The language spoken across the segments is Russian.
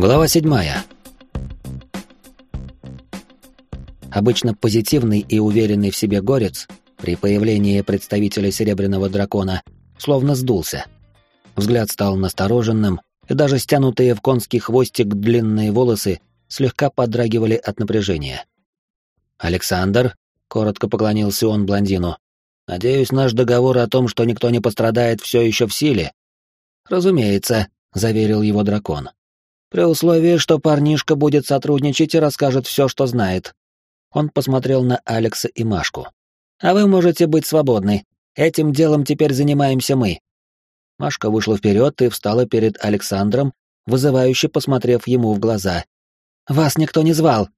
Глава седьмая. Обычно позитивный и уверенный в себе горец при появлении представителя Серебряного Дракона словно сдулся. Взгляд стал настороженным, и даже стянутые в конский хвостик длинные волосы слегка подрагивали от напряжения. «Александр», — коротко поклонился он блондину, — «надеюсь, наш договор о том, что никто не пострадает, все еще в силе?» «Разумеется», — заверил его дракон. «При условии, что парнишка будет сотрудничать и расскажет все, что знает». Он посмотрел на Алекса и Машку. «А вы можете быть свободны. Этим делом теперь занимаемся мы». Машка вышла вперед и встала перед Александром, вызывающе посмотрев ему в глаза. «Вас никто не звал».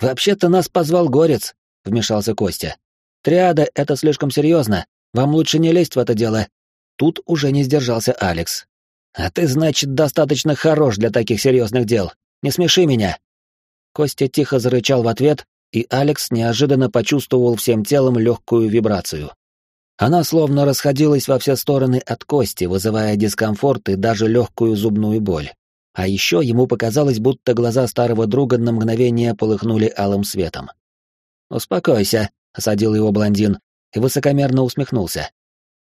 «Вообще-то нас позвал Горец», — вмешался Костя. «Триада — это слишком серьезно. Вам лучше не лезть в это дело». Тут уже не сдержался Алекс. «А ты, значит, достаточно хорош для таких серьезных дел. Не смеши меня!» Костя тихо зарычал в ответ, и Алекс неожиданно почувствовал всем телом легкую вибрацию. Она словно расходилась во все стороны от кости, вызывая дискомфорт и даже легкую зубную боль. А еще ему показалось, будто глаза старого друга на мгновение полыхнули алым светом. «Успокойся», — осадил его блондин и высокомерно усмехнулся.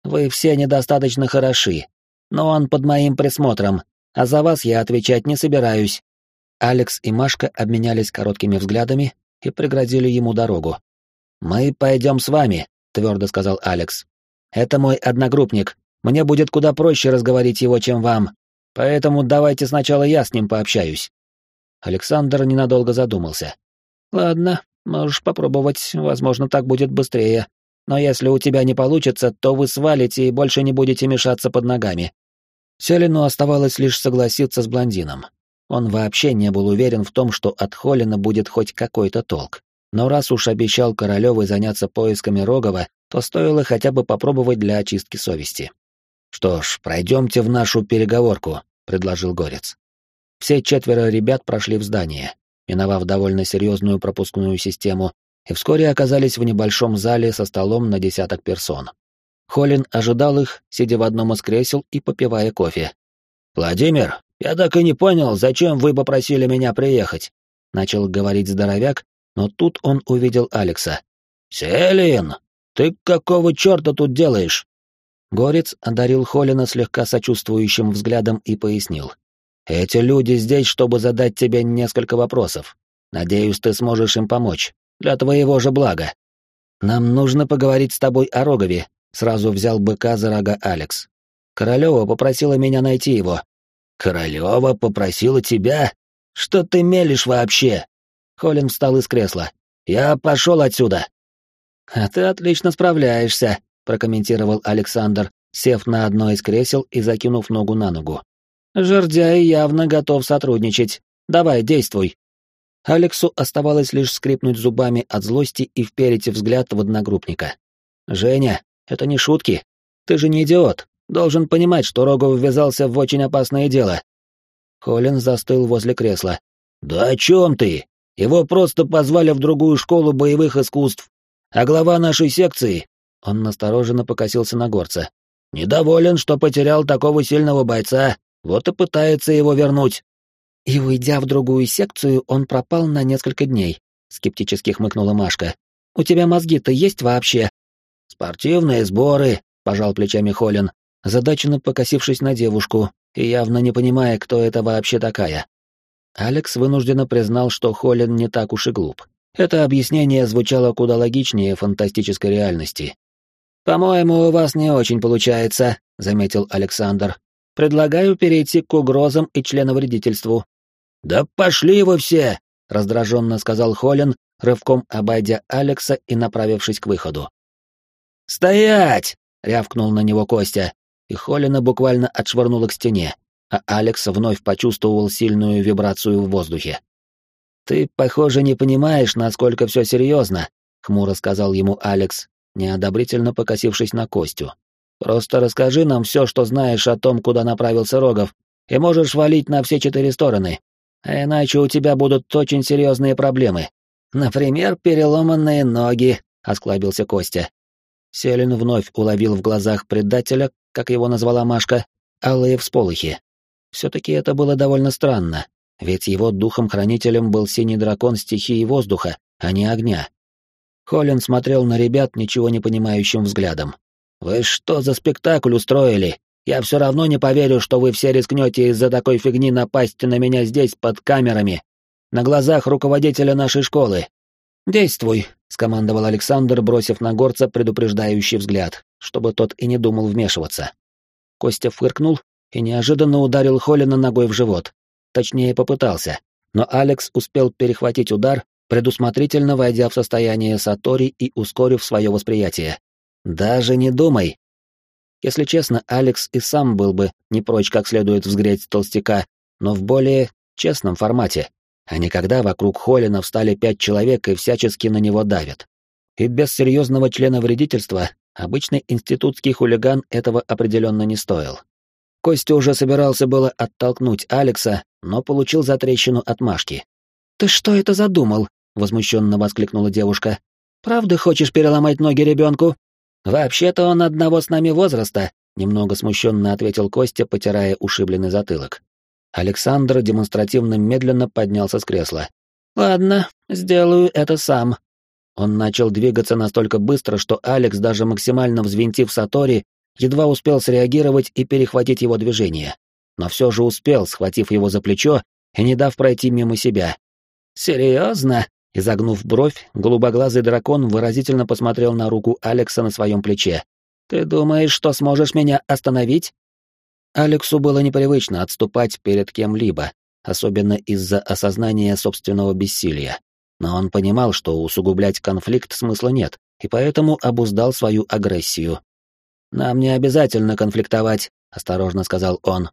«Вы все недостаточно хороши, но он под моим присмотром, а за вас я отвечать не собираюсь». Алекс и Машка обменялись короткими взглядами и преградили ему дорогу. «Мы пойдем с вами», — твердо сказал Алекс. «Это мой одногруппник. Мне будет куда проще разговорить его, чем вам. Поэтому давайте сначала я с ним пообщаюсь». Александр ненадолго задумался. «Ладно, можешь попробовать, возможно, так будет быстрее. Но если у тебя не получится, то вы свалите и больше не будете мешаться под ногами. Селину оставалось лишь согласиться с блондином. Он вообще не был уверен в том, что от Холина будет хоть какой-то толк. Но раз уж обещал Королёвой заняться поисками Рогова, то стоило хотя бы попробовать для очистки совести. «Что ж, пройдемте в нашу переговорку», — предложил Горец. Все четверо ребят прошли в здание, миновав довольно серьезную пропускную систему, и вскоре оказались в небольшом зале со столом на десяток персон. Холин ожидал их, сидя в одном из кресел и попивая кофе. «Владимир, я так и не понял, зачем вы попросили меня приехать?» Начал говорить здоровяк, но тут он увидел Алекса. «Селин, ты какого черта тут делаешь?» Горец одарил Холина слегка сочувствующим взглядом и пояснил. «Эти люди здесь, чтобы задать тебе несколько вопросов. Надеюсь, ты сможешь им помочь. Для твоего же блага. Нам нужно поговорить с тобой о Рогове, Сразу взял быка за рога Алекс. Королева попросила меня найти его. Королева попросила тебя? Что ты мелешь вообще? Холин встал из кресла. Я пошел отсюда. А ты отлично справляешься, прокомментировал Александр, сев на одно из кресел и закинув ногу на ногу. Жердяй явно готов сотрудничать. Давай, действуй. Алексу оставалось лишь скрипнуть зубами от злости и вперить взгляд в одногруппника. «Женя, это не шутки. Ты же не идиот. Должен понимать, что Рогов ввязался в очень опасное дело. Холин застыл возле кресла. Да о чем ты? Его просто позвали в другую школу боевых искусств. А глава нашей секции... Он настороженно покосился на горца. Недоволен, что потерял такого сильного бойца, вот и пытается его вернуть. И уйдя в другую секцию, он пропал на несколько дней, скептически хмыкнула Машка. У тебя мозги-то есть вообще? «Спортивные сборы», — пожал плечами Холин, задаченно покосившись на девушку и явно не понимая, кто это вообще такая. Алекс вынужденно признал, что Холин не так уж и глуп. Это объяснение звучало куда логичнее фантастической реальности. «По-моему, у вас не очень получается», — заметил Александр. «Предлагаю перейти к угрозам и членовредительству». «Да пошли вы все!» — раздраженно сказал Холин, рывком обойдя Алекса и направившись к выходу. «Стоять!» — рявкнул на него Костя, и Холина буквально отшвырнула к стене, а Алекс вновь почувствовал сильную вибрацию в воздухе. «Ты, похоже, не понимаешь, насколько все серьезно», — хмуро сказал ему Алекс, неодобрительно покосившись на Костю. «Просто расскажи нам все, что знаешь о том, куда направился Рогов, и можешь валить на все четыре стороны. А иначе у тебя будут очень серьезные проблемы. Например, переломанные ноги», — осклабился Костя. Селин вновь уловил в глазах предателя, как его назвала Машка, алые всполохи. Все-таки это было довольно странно, ведь его духом-хранителем был синий дракон стихии воздуха, а не огня. Холлин смотрел на ребят ничего не понимающим взглядом. «Вы что за спектакль устроили? Я все равно не поверю, что вы все рискнете из-за такой фигни напасть на меня здесь под камерами, на глазах руководителя нашей школы. Действуй, скомандовал Александр, бросив на горца предупреждающий взгляд, чтобы тот и не думал вмешиваться. Костя фыркнул и неожиданно ударил Холина ногой в живот. Точнее, попытался, но Алекс успел перехватить удар, предусмотрительно войдя в состояние Сатори и ускорив свое восприятие. «Даже не думай!» Если честно, Алекс и сам был бы не прочь как следует взгреть толстяка, но в более честном формате, а не когда вокруг Холлина встали пять человек и всячески на него давят. И без серьезного члена вредительства обычный институтский хулиган этого определенно не стоил. Костя уже собирался было оттолкнуть Алекса, но получил затрещину от Машки. «Ты что это задумал?» — возмущенно воскликнула девушка. «Правда хочешь переломать ноги ребенку?» «Вообще-то он одного с нами возраста», — немного смущенно ответил Костя, потирая ушибленный затылок. Александр демонстративно медленно поднялся с кресла. «Ладно, сделаю это сам». Он начал двигаться настолько быстро, что Алекс, даже максимально взвинтив Сатори, едва успел среагировать и перехватить его движение. Но все же успел, схватив его за плечо и не дав пройти мимо себя. «Серьезно?» Изогнув бровь, голубоглазый дракон выразительно посмотрел на руку Алекса на своем плече. «Ты думаешь, что сможешь меня остановить?» Алексу было непривычно отступать перед кем-либо, особенно из-за осознания собственного бессилия. Но он понимал, что усугублять конфликт смысла нет, и поэтому обуздал свою агрессию. «Нам не обязательно конфликтовать», — осторожно сказал он.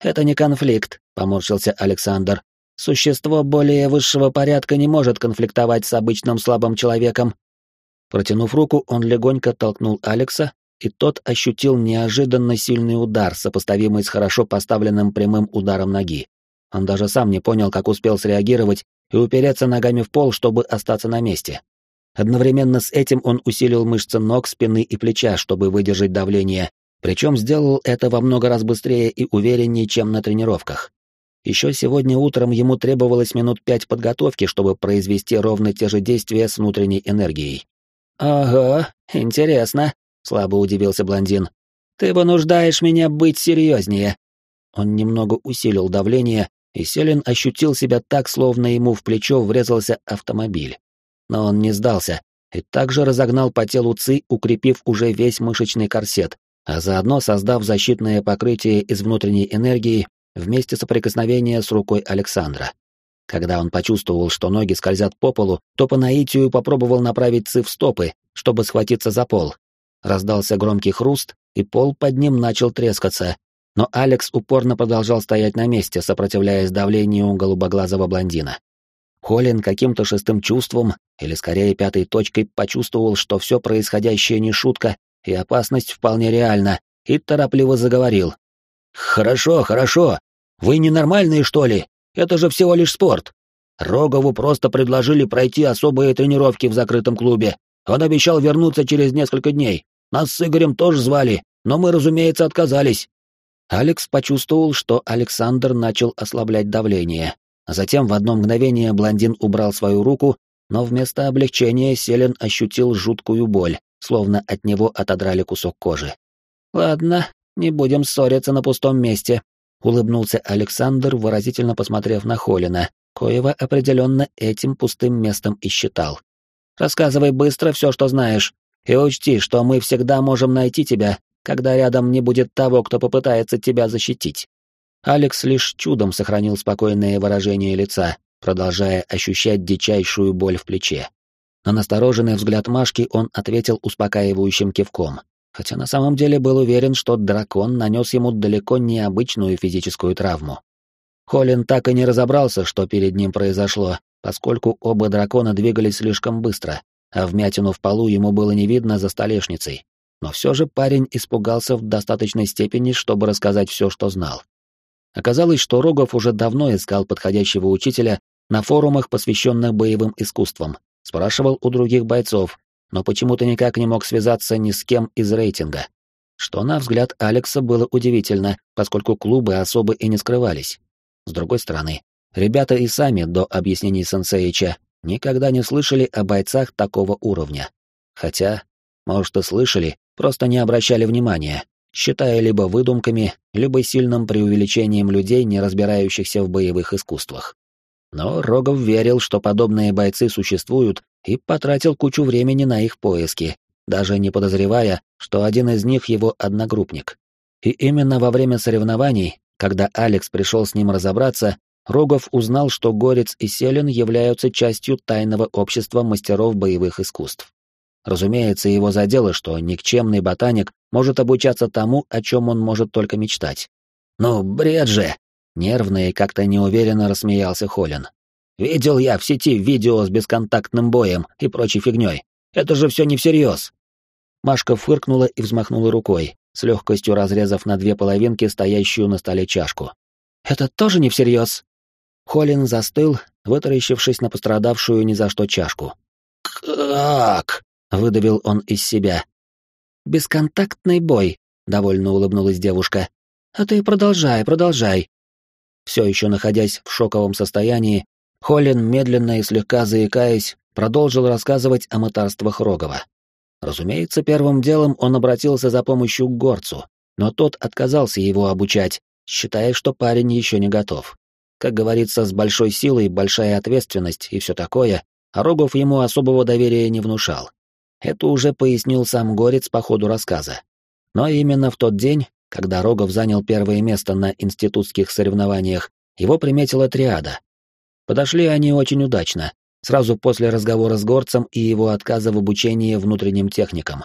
«Это не конфликт», — поморщился Александр. Существо более высшего порядка не может конфликтовать с обычным слабым человеком. Протянув руку, он легонько толкнул Алекса, и тот ощутил неожиданно сильный удар, сопоставимый с хорошо поставленным прямым ударом ноги. Он даже сам не понял, как успел среагировать и упереться ногами в пол, чтобы остаться на месте. Одновременно с этим он усилил мышцы ног, спины и плеча, чтобы выдержать давление, причем сделал это во много раз быстрее и увереннее, чем на тренировках. Еще сегодня утром ему требовалось минут пять подготовки, чтобы произвести ровно те же действия с внутренней энергией. «Ага, интересно», — слабо удивился блондин. «Ты вынуждаешь меня быть серьезнее». Он немного усилил давление, и Селин ощутил себя так, словно ему в плечо врезался автомобиль. Но он не сдался и также разогнал по телу ЦИ, укрепив уже весь мышечный корсет, а заодно создав защитное покрытие из внутренней энергии вместе соприкосновения с рукой Александра. Когда он почувствовал, что ноги скользят по полу, то по наитию попробовал направить ци в стопы, чтобы схватиться за пол. Раздался громкий хруст, и пол под ним начал трескаться, но Алекс упорно продолжал стоять на месте, сопротивляясь давлению голубоглазого блондина. Холин каким-то шестым чувством, или скорее пятой точкой, почувствовал, что все происходящее не шутка, и опасность вполне реальна, и торопливо заговорил, «Хорошо, хорошо. Вы ненормальные, что ли? Это же всего лишь спорт. Рогову просто предложили пройти особые тренировки в закрытом клубе. Он обещал вернуться через несколько дней. Нас с Игорем тоже звали, но мы, разумеется, отказались». Алекс почувствовал, что Александр начал ослаблять давление. Затем в одно мгновение блондин убрал свою руку, но вместо облегчения Селен ощутил жуткую боль, словно от него отодрали кусок кожи. «Ладно, не будем ссориться на пустом месте», — улыбнулся Александр, выразительно посмотрев на Холина, коего определенно этим пустым местом и считал. «Рассказывай быстро все, что знаешь, и учти, что мы всегда можем найти тебя, когда рядом не будет того, кто попытается тебя защитить». Алекс лишь чудом сохранил спокойное выражение лица, продолжая ощущать дичайшую боль в плече. На настороженный взгляд Машки он ответил успокаивающим кивком хотя на самом деле был уверен, что дракон нанес ему далеко не обычную физическую травму. Холлин так и не разобрался, что перед ним произошло, поскольку оба дракона двигались слишком быстро, а вмятину в полу ему было не видно за столешницей. Но все же парень испугался в достаточной степени, чтобы рассказать все, что знал. Оказалось, что Рогов уже давно искал подходящего учителя на форумах, посвященных боевым искусствам, спрашивал у других бойцов, но почему-то никак не мог связаться ни с кем из рейтинга. Что, на взгляд Алекса, было удивительно, поскольку клубы особо и не скрывались. С другой стороны, Ребята и сами до объяснений сенсеича никогда не слышали о бойцах такого уровня. Хотя, может, и слышали, просто не обращали внимания, считая либо выдумками, либо сильным преувеличением людей, не разбирающихся в боевых искусствах. Но Рогов верил, что подобные бойцы существуют, и потратил кучу времени на их поиски, даже не подозревая, что один из них его одногруппник. И именно во время соревнований, когда Алекс пришел с ним разобраться, Рогов узнал, что Горец и Селин являются частью тайного общества мастеров боевых искусств. Разумеется, его задело, что никчемный ботаник может обучаться тому, о чем он может только мечтать. «Ну, бред же!» — нервно и как-то неуверенно рассмеялся Холин. «Видел я в сети видео с бесконтактным боем и прочей фигней. Это же все не всерьез!» Машка фыркнула и взмахнула рукой, с легкостью разрезав на две половинки стоящую на столе чашку. «Это тоже не всерьез?» Холин застыл, вытаращившись на пострадавшую ни за что чашку. «Как?» — выдавил он из себя. «Бесконтактный бой», — довольно улыбнулась девушка. «А ты продолжай, продолжай». Все еще находясь в шоковом состоянии, Холин, медленно и слегка заикаясь, продолжил рассказывать о мытарствах Рогова. Разумеется, первым делом он обратился за помощью к горцу, но тот отказался его обучать, считая, что парень еще не готов. Как говорится, с большой силой большая ответственность и все такое, а Рогов ему особого доверия не внушал. Это уже пояснил сам Горец по ходу рассказа. Но именно в тот день, когда Рогов занял первое место на институтских соревнованиях, его приметила триада. Подошли они очень удачно, сразу после разговора с Горцем и его отказа в обучении внутренним техникам.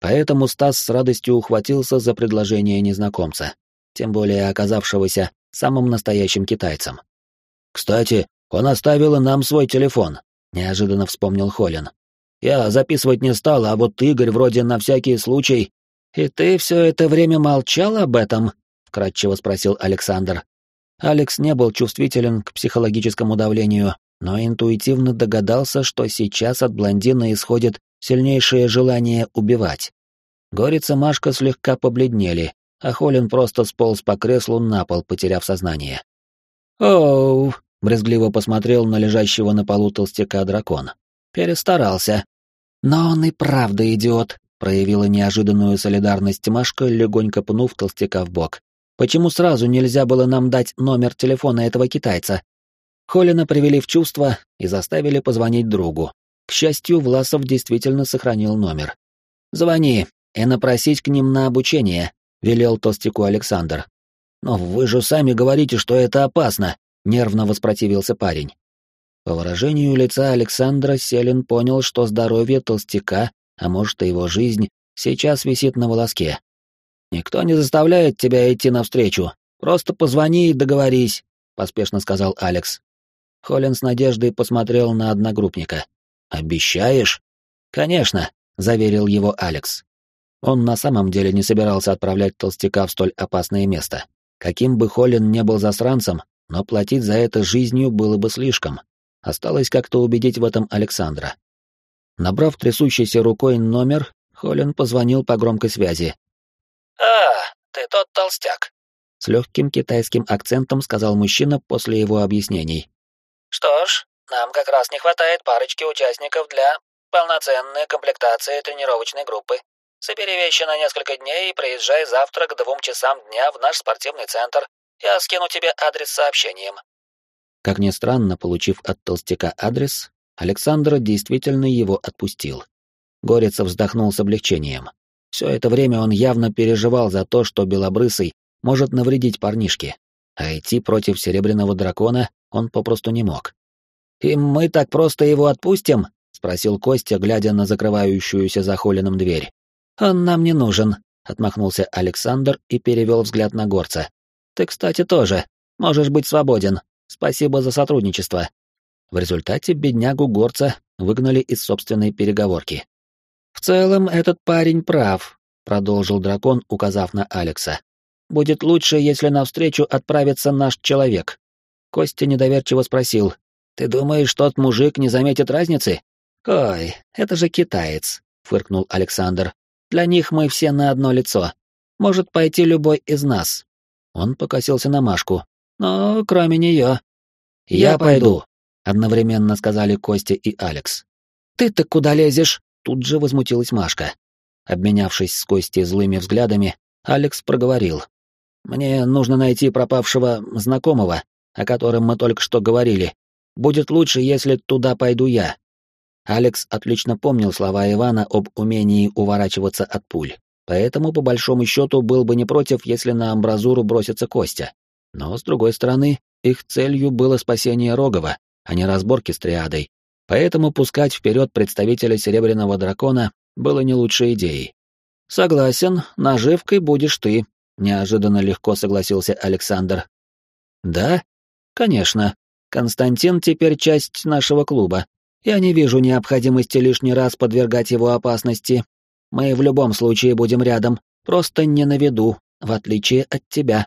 Поэтому Стас с радостью ухватился за предложение незнакомца, тем более оказавшегося самым настоящим китайцем. «Кстати, он оставил нам свой телефон», — неожиданно вспомнил Холин. Я записывать не стал, а вот Игорь вроде на всякий случай... «И ты все это время молчал об этом?» — вкратчиво спросил Александр. Алекс не был чувствителен к психологическому давлению, но интуитивно догадался, что сейчас от блондина исходит сильнейшее желание убивать. Горец и Машка слегка побледнели, а Холин просто сполз по креслу на пол, потеряв сознание. «Оу!» — брезгливо посмотрел на лежащего на полу толстяка дракон. «Перестарался. «Но он и правда идиот», — проявила неожиданную солидарность Машка, легонько пнув толстяка в бок. «Почему сразу нельзя было нам дать номер телефона этого китайца?» Холина привели в чувство и заставили позвонить другу. К счастью, Власов действительно сохранил номер. «Звони и напросить к ним на обучение», — велел толстяку Александр. «Но вы же сами говорите, что это опасно», — нервно воспротивился парень. По выражению лица Александра Селин понял, что здоровье толстяка, а может и его жизнь, сейчас висит на волоске. «Никто не заставляет тебя идти навстречу. Просто позвони и договорись», — поспешно сказал Алекс. Холлин с надеждой посмотрел на одногруппника. «Обещаешь?» «Конечно», — заверил его Алекс. Он на самом деле не собирался отправлять толстяка в столь опасное место. Каким бы Холлин не был засранцем, но платить за это жизнью было бы слишком. Осталось как-то убедить в этом Александра. Набрав трясущейся рукой номер, Холлин позвонил по громкой связи. «А, ты тот толстяк», — с легким китайским акцентом сказал мужчина после его объяснений. «Что ж, нам как раз не хватает парочки участников для полноценной комплектации тренировочной группы. Собери вещи на несколько дней и приезжай завтра к двум часам дня в наш спортивный центр. Я скину тебе адрес сообщением. Как ни странно, получив от толстяка адрес, Александр действительно его отпустил. Горецов вздохнул с облегчением. Все это время он явно переживал за то, что Белобрысый может навредить парнишке, а идти против Серебряного Дракона он попросту не мог. «И мы так просто его отпустим?» — спросил Костя, глядя на закрывающуюся за Холином дверь. «Он нам не нужен», — отмахнулся Александр и перевел взгляд на горца. «Ты, кстати, тоже. Можешь быть свободен. Спасибо за сотрудничество. В результате беднягу горца выгнали из собственной переговорки. Целом этот парень прав, продолжил дракон, указав на Алекса. Будет лучше, если навстречу отправится наш человек. Костя недоверчиво спросил: "Ты думаешь, тот мужик не заметит разницы?" "Ой, это же китаец", фыркнул Александр. "Для них мы все на одно лицо. Может пойти любой из нас". Он покосился на Машку, но кроме нее. «Я пойду», — одновременно сказали Костя и Алекс. «Ты-то куда лезешь?» — тут же возмутилась Машка. Обменявшись с Костей злыми взглядами, Алекс проговорил. «Мне нужно найти пропавшего знакомого, о котором мы только что говорили. Будет лучше, если туда пойду я». Алекс отлично помнил слова Ивана об умении уворачиваться от пуль, поэтому, по большому счету, был бы не против, если на амбразуру бросится Костя. Но, с другой стороны, их целью было спасение Рогова, а не разборки с триадой. Поэтому пускать вперед представителя Серебряного Дракона было не лучшей идеей. «Согласен, наживкой будешь ты», — неожиданно легко согласился Александр. «Да? Конечно. Константин теперь часть нашего клуба. Я не вижу необходимости лишний раз подвергать его опасности. Мы в любом случае будем рядом, просто не на виду, в отличие от тебя».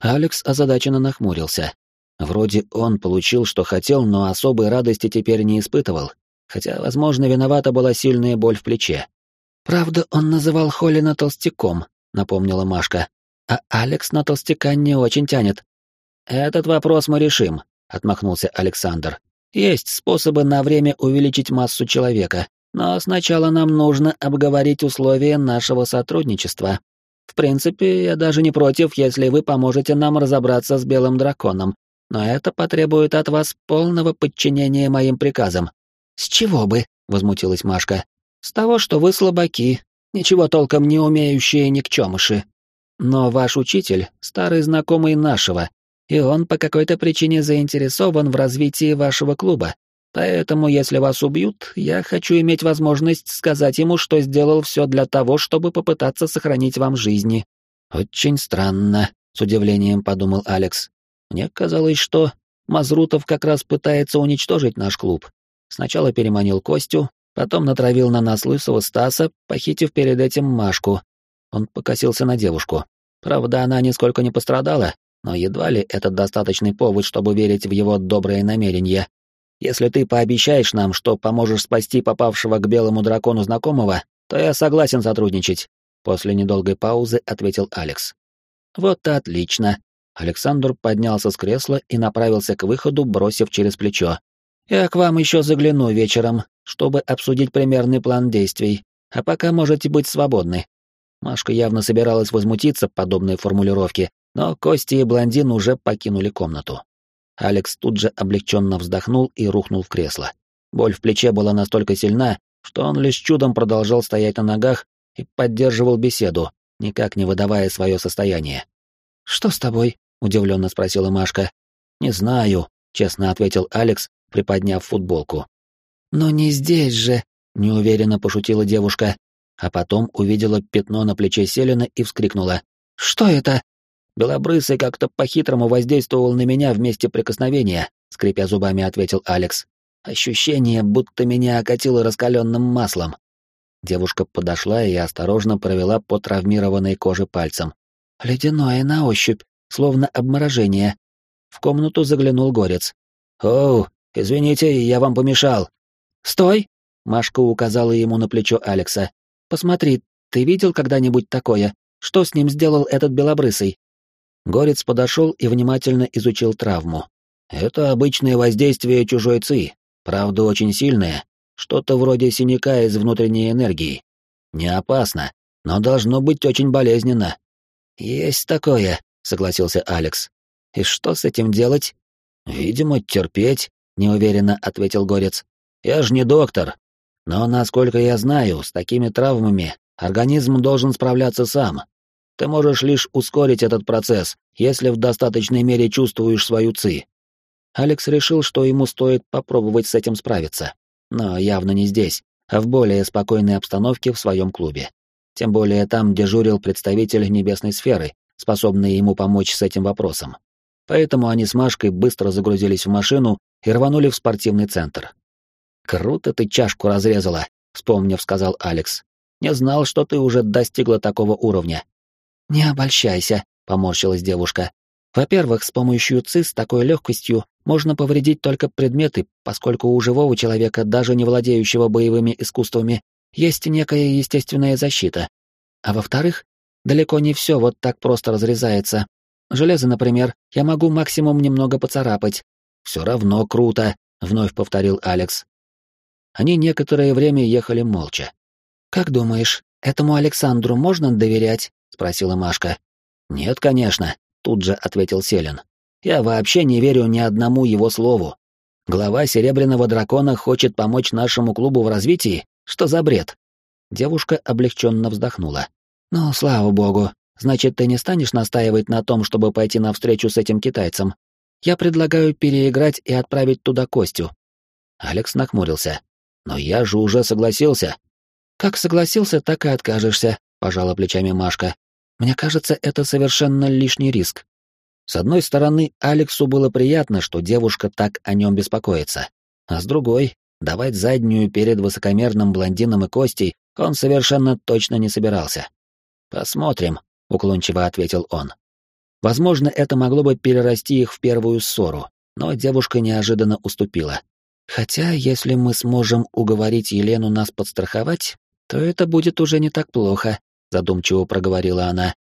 Алекс озадаченно нахмурился. Вроде он получил, что хотел, но особой радости теперь не испытывал, хотя, возможно, виновата была сильная боль в плече. «Правда, он называл Холлина толстяком», — напомнила Машка. «А Алекс на толстяка не очень тянет». «Этот вопрос мы решим», — отмахнулся Александр. «Есть способы на время увеличить массу человека, но сначала нам нужно обговорить условия нашего сотрудничества. В принципе, я даже не против, если вы поможете нам разобраться с Белым Драконом, но это потребует от вас полного подчинения моим приказам». «С чего бы?» — возмутилась Машка. С того, что вы слабаки, ничего толком не умеющие никчемыши. Но ваш учитель — старый знакомый нашего, и он по какой-то причине заинтересован в развитии вашего клуба. Поэтому, если вас убьют, я хочу иметь возможность сказать ему, что сделал все для того, чтобы попытаться сохранить вам жизни». «Очень странно», — с удивлением подумал Алекс. «Мне казалось, что Мазрутов как раз пытается уничтожить наш клуб. Сначала переманил Костю, Потом натравил на нас лысого Стаса, похитив перед этим Машку. Он покосился на девушку. Правда, она нисколько не пострадала, но едва ли это достаточный повод, чтобы верить в его добрые намерения. Если ты пообещаешь нам, что поможешь спасти попавшего к белому дракону знакомого, то я согласен сотрудничать. После недолгой паузы ответил Алекс. Вот отлично. Александр поднялся с кресла и направился к выходу, бросив через плечо. Я к вам еще загляну вечером, чтобы обсудить примерный план действий, а пока можете быть свободны». Машка явно собиралась возмутиться подобной формулировке, но Кости и блондин уже покинули комнату. Алекс тут же облегченно вздохнул и рухнул в кресло. Боль в плече была настолько сильна, что он лишь чудом продолжал стоять на ногах и поддерживал беседу, никак не выдавая свое состояние. «Что с тобой?» — удивленно спросила Машка. «Не знаю», — честно ответил Алекс, приподняв футболку. «Но не здесь же», — неуверенно пошутила девушка, а потом увидела пятно на плече Селина и вскрикнула. «Что это?» «Белобрысый как-то по-хитрому воздействовал на меня в месте прикосновения», — скрипя зубами ответил Алекс. «Ощущение, будто меня окатило раскаленным маслом». Девушка подошла и осторожно провела по травмированной коже пальцем. «Ледяное на ощупь, словно обморожение». В комнату заглянул горец. «Оу, извините, я вам помешал», «Стой!» — Машка указала ему на плечо Алекса. «Посмотри, ты видел когда-нибудь такое? Что с ним сделал этот белобрысый?» Горец подошел и внимательно изучил травму. «Это обычное воздействие чужой ци, правда очень сильное, что-то вроде синяка из внутренней энергии. Не опасно, но должно быть очень болезненно». «Есть такое», — согласился Алекс. «И что с этим делать?» «Видимо, терпеть», — неуверенно ответил Горец. Я же не доктор. Но, насколько я знаю, с такими травмами организм должен справляться сам. Ты можешь лишь ускорить этот процесс, если в достаточной мере чувствуешь свою ци. Алекс решил, что ему стоит попробовать с этим справиться. Но явно не здесь, а в более спокойной обстановке в своем клубе. Тем более там дежурил представитель небесной сферы, способный ему помочь с этим вопросом. Поэтому они с Машкой быстро загрузились в машину и рванули в спортивный центр. «Круто ты чашку разрезала», — вспомнив, сказал Алекс. «Не знал, что ты уже достигла такого уровня». «Не обольщайся», — поморщилась девушка. «Во-первых, с помощью ЦИ с такой легкостью можно повредить только предметы, поскольку у живого человека, даже не владеющего боевыми искусствами, есть некая естественная защита. А во-вторых, далеко не все вот так просто разрезается. Железо, например, я могу максимум немного поцарапать, Все равно круто, вновь повторил Алекс. Они некоторое время ехали молча. Как думаешь, этому Александру можно доверять? спросила Машка. Нет, конечно, тут же ответил Селин. Я вообще не верю ни одному его слову. Глава Серебряного дракона хочет помочь нашему клубу в развитии? Что за бред? Девушка облегченно вздохнула. Ну, слава богу. Значит, ты не станешь настаивать на том, чтобы пойти навстречу с этим китайцем. Я предлагаю переиграть и отправить туда Костю. Алекс нахмурился. Но я же уже согласился. Как согласился, так и откажешься, пожала плечами Машка. Мне кажется, это совершенно лишний риск. С одной стороны, Алексу было приятно, что девушка так о нем беспокоится, а с другой, давать заднюю перед высокомерным блондином и Костей он совершенно точно не собирался. «Посмотрим», — уклончиво ответил он. Возможно, это могло бы перерасти их в первую ссору, но девушка неожиданно уступила. Хотя, если мы сможем уговорить Елену нас подстраховать, то это будет уже не так плохо, задумчиво проговорила она.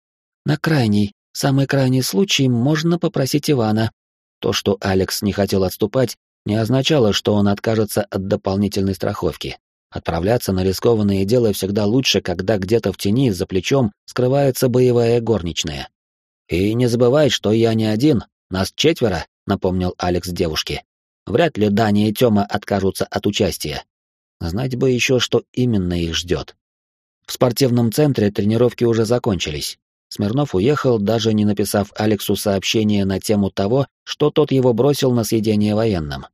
На крайний, самый крайний случай можно попросить Ивана. То, что Алекс не хотел отступать, не означало, что он откажется от дополнительной страховки. Отправляться на рискованное дело всегда лучше, когда где-то в тени за плечом скрывается боевая горничная. «И не забывай, что я не один, нас четверо», — напомнил Алекс девушке. Вряд ли Дани и Тёма откажутся от участия. Знать бы еще, что именно их ждет. В спортивном центре тренировки уже закончились. Смирнов уехал, даже не написав Алексу сообщение на тему того, что тот его бросил на съедение военным.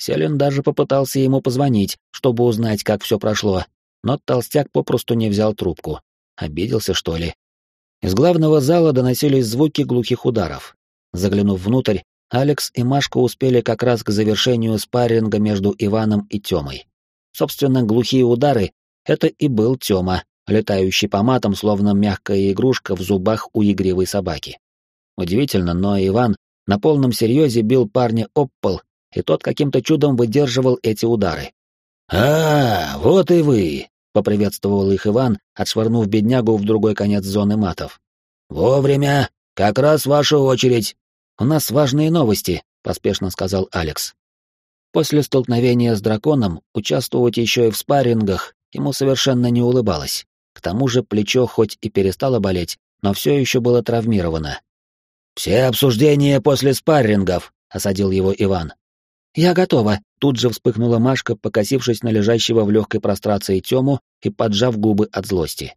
Селин даже попытался ему позвонить, чтобы узнать, как все прошло, но толстяк попросту не взял трубку. Обиделся, что ли? Из главного зала доносились звуки глухих ударов. Заглянув внутрь, Алекс и Машка успели как раз к завершению спарринга между Иваном и Тёмой. Собственно, глухие удары — это и был Тёма, летающий по матам, словно мягкая игрушка в зубах у игривой собаки. Удивительно, но Иван на полном серьезе бил парня об пол, и тот каким-то чудом выдерживал эти удары. «А, вот и вы!» — поприветствовал их Иван, отшвырнув беднягу в другой конец зоны матов. «Вовремя! Как раз ваша очередь!» «У нас важные новости», — поспешно сказал Алекс. После столкновения с драконом участвовать еще и в спаррингах ему совершенно не улыбалось. К тому же плечо хоть и перестало болеть, но все еще было травмировано. «Все обсуждения после спаррингов», — осадил его Иван. «Я готова», — тут же вспыхнула Машка, покосившись на лежащего в легкой прострации Тему и поджав губы от злости.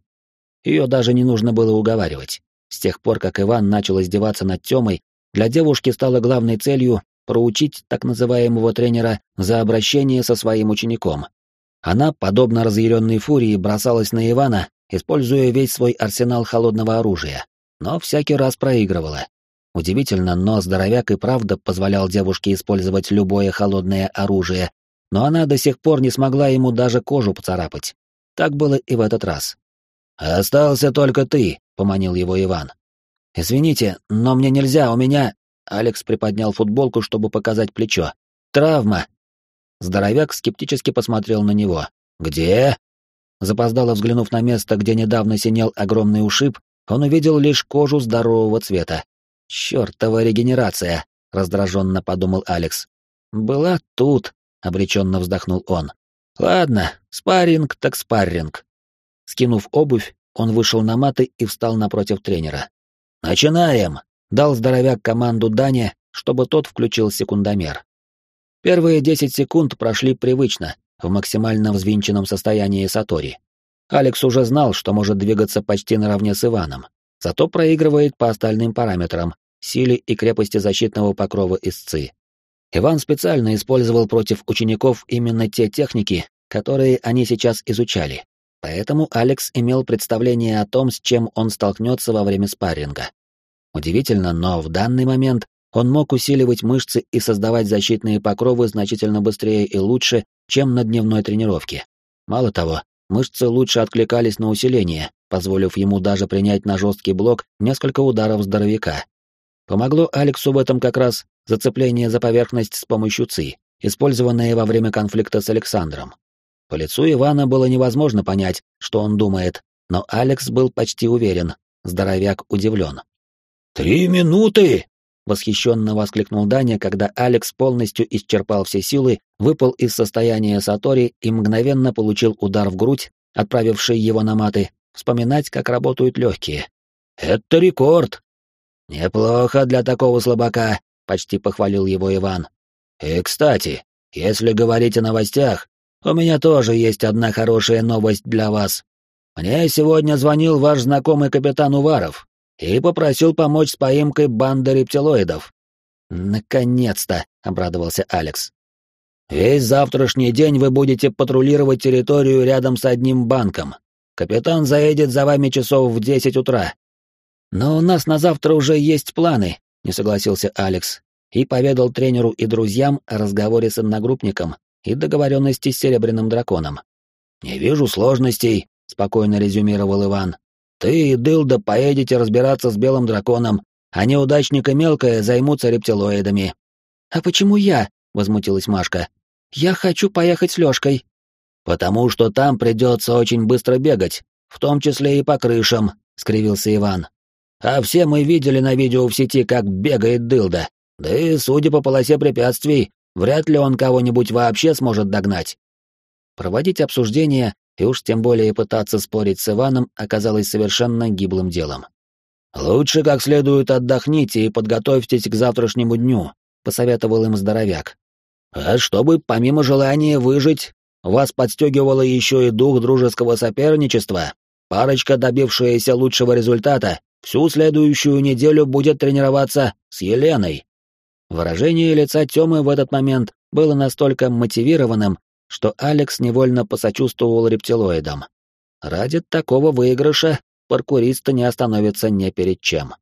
Ее даже не нужно было уговаривать. С тех пор, как Иван начал издеваться над Темой, для девушки стало главной целью проучить так называемого тренера за обращение со своим учеником. Она, подобно разъяренной фурии, бросалась на Ивана, используя весь свой арсенал холодного оружия, но всякий раз проигрывала. Удивительно, но здоровяк и правда позволял девушке использовать любое холодное оружие, но она до сих пор не смогла ему даже кожу поцарапать. Так было и в этот раз. «Остался только ты», — поманил его Иван. «Извините, но мне нельзя, у меня...» Алекс приподнял футболку, чтобы показать плечо. «Травма!» Здоровяк скептически посмотрел на него. «Где?» Запоздало взглянув на место, где недавно синел огромный ушиб, он увидел лишь кожу здорового цвета. «Чёртова регенерация!» — раздраженно подумал Алекс. «Была тут», — обреченно вздохнул он. «Ладно, спарринг так спарринг». Скинув обувь, он вышел на маты и встал напротив тренера. «Начинаем!» — дал здоровяк команду Дане, чтобы тот включил секундомер. Первые десять секунд прошли привычно, в максимально взвинченном состоянии Сатори. Алекс уже знал, что может двигаться почти наравне с Иваном, зато проигрывает по остальным параметрам — силе и крепости защитного покрова истцы. Иван специально использовал против учеников именно те техники, которые они сейчас изучали, Поэтому Алекс имел представление о том, с чем он столкнется во время спарринга. Удивительно, но в данный момент он мог усиливать мышцы и создавать защитные покровы значительно быстрее и лучше, чем на дневной тренировке. Мало того, мышцы лучше откликались на усиление, позволив ему даже принять на жесткий блок несколько ударов здоровяка. Помогло Алексу в этом как раз зацепление за поверхность с помощью ЦИ, использованное во время конфликта с Александром. По лицу Ивана было невозможно понять, что он думает, но Алекс был почти уверен, здоровяк удивлен. «Три минуты!» восхищенно воскликнул Даня, когда Алекс полностью исчерпал все силы, выпал из состояния Сатори и мгновенно получил удар в грудь, отправивший его на маты, вспоминать, как работают легкие. «Это рекорд!» «Неплохо для такого слабака», — почти похвалил его Иван. «И, кстати, если говорить о новостях, у меня тоже есть одна хорошая новость для вас. Мне сегодня звонил ваш знакомый капитан Уваров и попросил помочь с поимкой банды рептилоидов. Наконец-то, обрадовался Алекс. Весь завтрашний день вы будете патрулировать территорию рядом с одним банком. Капитан заедет за вами часов в десять утра. Но у нас на завтра уже есть планы, не согласился Алекс и поведал тренеру и друзьям о разговоре с одногруппником и договоренности с Серебряным Драконом. «Не вижу сложностей», — спокойно резюмировал Иван. «Ты и Дылда поедете разбираться с Белым Драконом, а неудачник и Мелкая займутся рептилоидами». «А почему я?» — возмутилась Машка. «Я хочу поехать с Лёшкой». «Потому что там придется очень быстро бегать, в том числе и по крышам», — скривился Иван. «А все мы видели на видео в сети, как бегает Дылда. Да и, судя по полосе препятствий, вряд ли он кого-нибудь вообще сможет догнать». Проводить обсуждение и уж тем более пытаться спорить с Иваном оказалось совершенно гиблым делом. «Лучше как следует отдохните и подготовьтесь к завтрашнему дню», — посоветовал им здоровяк. «А чтобы, помимо желания выжить, вас подстегивало еще и дух дружеского соперничества, парочка, добившаяся лучшего результата, всю следующую неделю будет тренироваться с Еленой». Выражение лица Тёмы в этот момент было настолько мотивированным, что Алекс невольно посочувствовал рептилоидам. Ради такого выигрыша паркуристы не остановятся ни перед чем.